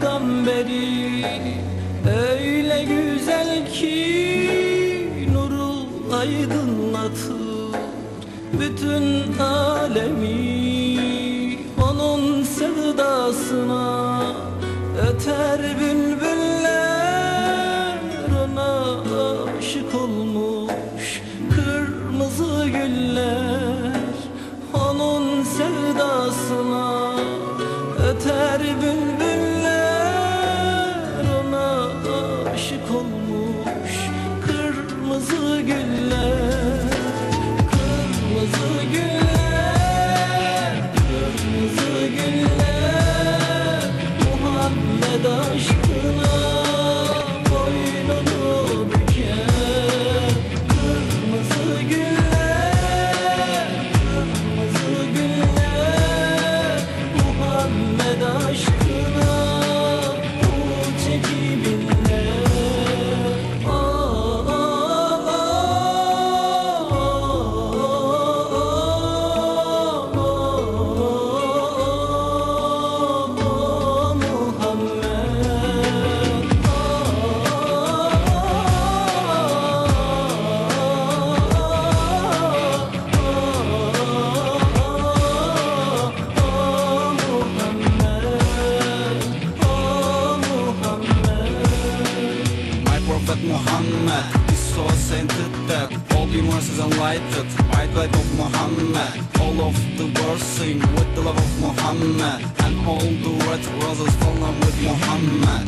peygamberi Öyle güzel ki nuru aydınlatır Bütün alemi. Onun sevdasına Öter bülbüller ona aşık olmuş Kırmızı güller. Onun sevdasına güller that all universe is enlightened by the light of Muhammad. All of the world sing with the love of Muhammad, and all the red roses fall in with Muhammad.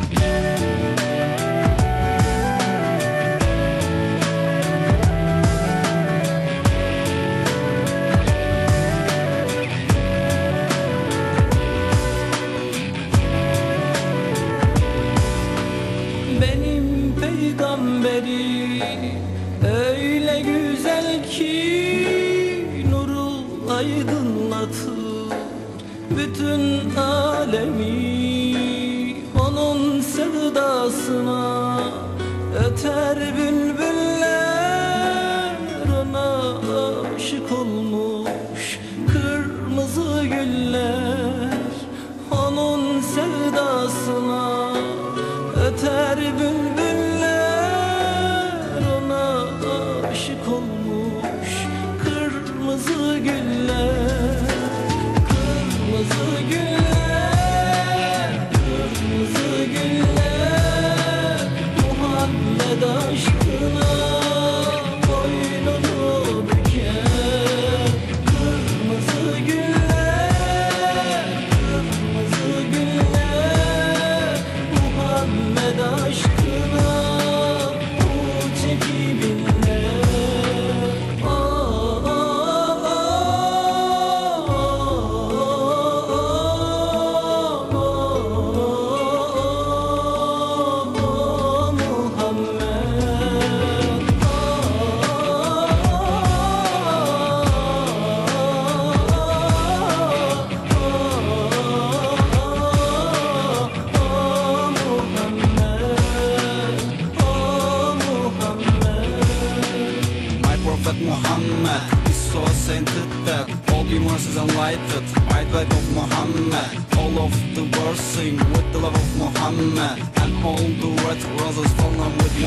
Benim peygamberim öyle güzel ki nuru aydınlatır bütün alemi. Onun sevdasına öter bülbüller ona aşık olmuş kırmızı güller. Onun sevdasına öter bülbüller Muhammad is so sainted that all universe is enlightened the light of Muhammad. All of the world sing with the love of Muhammad, and all the red roses fall in with.